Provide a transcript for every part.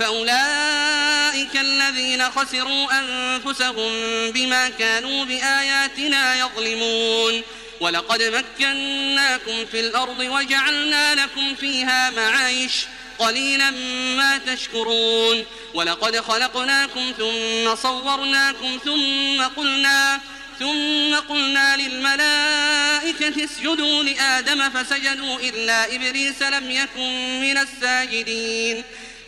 فأولئك الذين خسروا أنفسهم بما كانوا بآياتنا يظلمون. ولقد مكناكم في الأرض وجعلنا لكم فيها معايش قليلا ما تشكرون. ولقد خلقناكم ثم صورناكم ثم قلنا ثم قلنا للملائكة اسجدوا لآدم فسجدوا إلا إبليس لم يكن من الساجدين.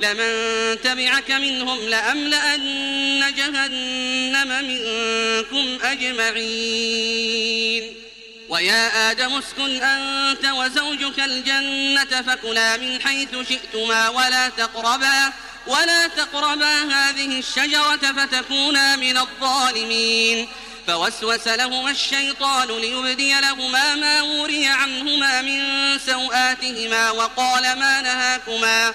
لمن تبعك منهم لأملأن جهنم منكم أجمعين. ويا آدم اسكن أنت وزوجك الجنة فكلا من حيث شئتما ولا تقربا ولا تقربا هذه الشجرة فتكونا من الظالمين. فوسوس لهما الشيطان ليبدي لهما ما وري عنهما من سوآتهما وقال ما نهاكما.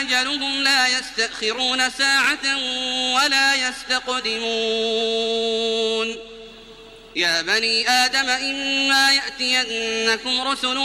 أجلهم لا يستأخرون ساعة ولا يستقدمون. يا بني آدم إما يأتينكم رسل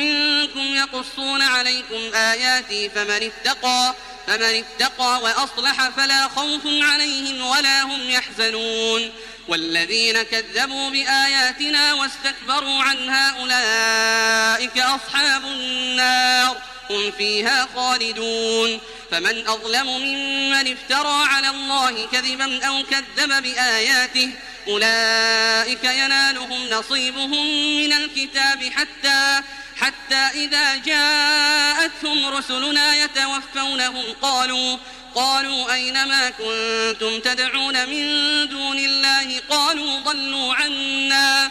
منكم يقصون عليكم آياتي فمن اتقى فمن اتقى وأصلح فلا خوف عليهم ولا هم يحزنون. والذين كذبوا بآياتنا واستكبروا عنها أولئك أصحاب النار. هم فيها خالدون. فمن أظلم ممن افترى على الله كذبا أو كذب بآياته أولئك ينالهم نصيبهم من الكتاب حتى حتى إذا جاءتهم رسلنا يتوفونهم قالوا قالوا أينما كنتم تدعون من دون الله؟ قالوا ضلوا عنا.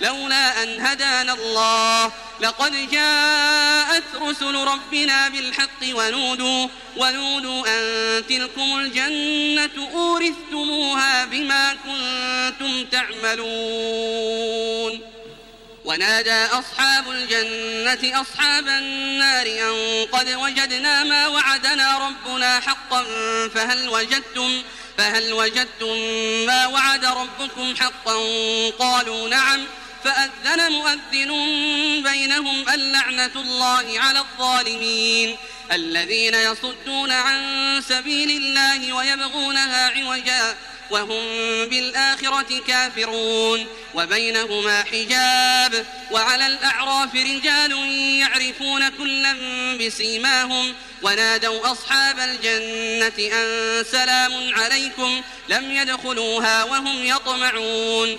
لولا أن هدانا الله. لقد جاءت رسل ربنا بالحق ونودوا ونودوا أن تلكم الجنة أورثتموها بما كنتم تعملون. ونادى أصحاب الجنة أصحاب النار أن قد وجدنا ما وعدنا ربنا حقا فهل وجدتم فهل وجدتم ما وعد ربكم حقا؟ قالوا نعم. فأذن مؤذن بينهم اللعنة الله على الظالمين الذين يصدون عن سبيل الله ويبغونها عوجا وهم بالآخرة كافرون وبينهما حجاب وعلى الأعراف رجال يعرفون كلا بسيماهم ونادوا أصحاب الجنة أن سلام عليكم لم يدخلوها وهم يطمعون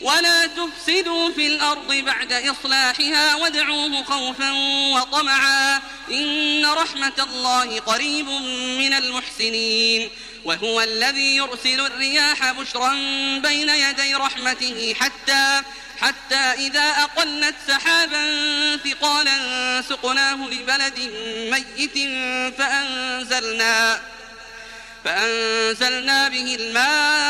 ولا تفسدوا في الأرض بعد إصلاحها وادعوه خوفا وطمعا إن رحمة الله قريب من المحسنين وهو الذي يرسل الرياح بشرا بين يدي رحمته حتى حتى إذا أقلت سحابا ثقالا سقناه لبلد ميت فأنزلنا فأنزلنا به الماء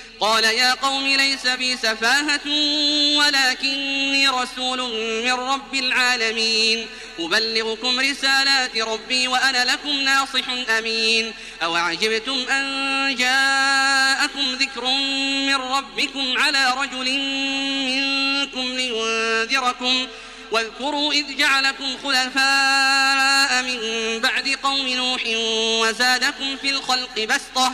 قال يا قوم ليس بي سفاهة ولكني رسول من رب العالمين. أبلغكم رسالات ربي وأنا لكم ناصح أمين. أو عجبتم أن جاءكم ذكر من ربكم على رجل منكم لينذركم. واذكروا إذ جعلكم خلفاء من بعد قوم نوح وزادكم في الخلق بسطة.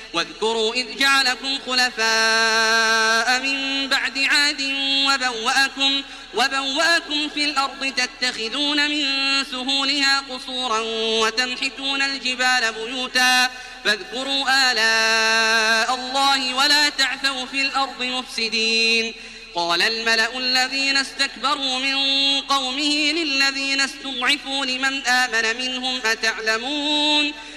واذكروا إذ جعلكم خلفاء من بعد عاد وبوأكم, وبوأكم في الأرض تتخذون من سهولها قصورا وتنحتون الجبال بيوتا فاذكروا آلاء الله ولا تعثوا في الأرض مفسدين. قال الملأ الذين استكبروا من قومه للذين استضعفوا لمن آمن منهم أتعلمون؟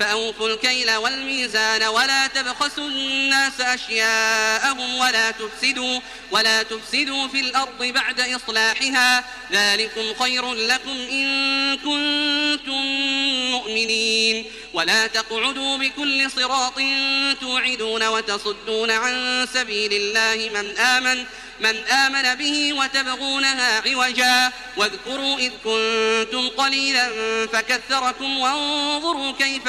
فأوفوا الكيل والميزان ولا تبخسوا الناس أشياءهم ولا تفسدوا ولا تفسدوا في الأرض بعد إصلاحها ذلكم خير لكم إن كنتم مؤمنين. ولا تقعدوا بكل صراط توعدون وتصدون عن سبيل الله من آمن من آمن به وتبغونها عوجا واذكروا إذ كنتم قليلا فكثركم وانظروا كيف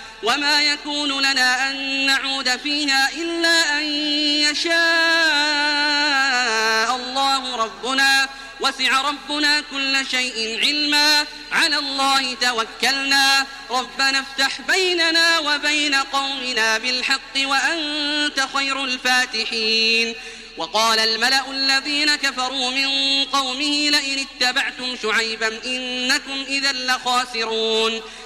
وما يكون لنا أن نعود فيها إلا أن يشاء الله ربنا. وسع ربنا كل شيء علما. على الله توكلنا. ربنا افتح بيننا وبين قومنا بالحق وأنت خير الفاتحين. وقال الملأ الذين كفروا من قومه لئن اتبعتم شعيبا إنكم إذا لخاسرون.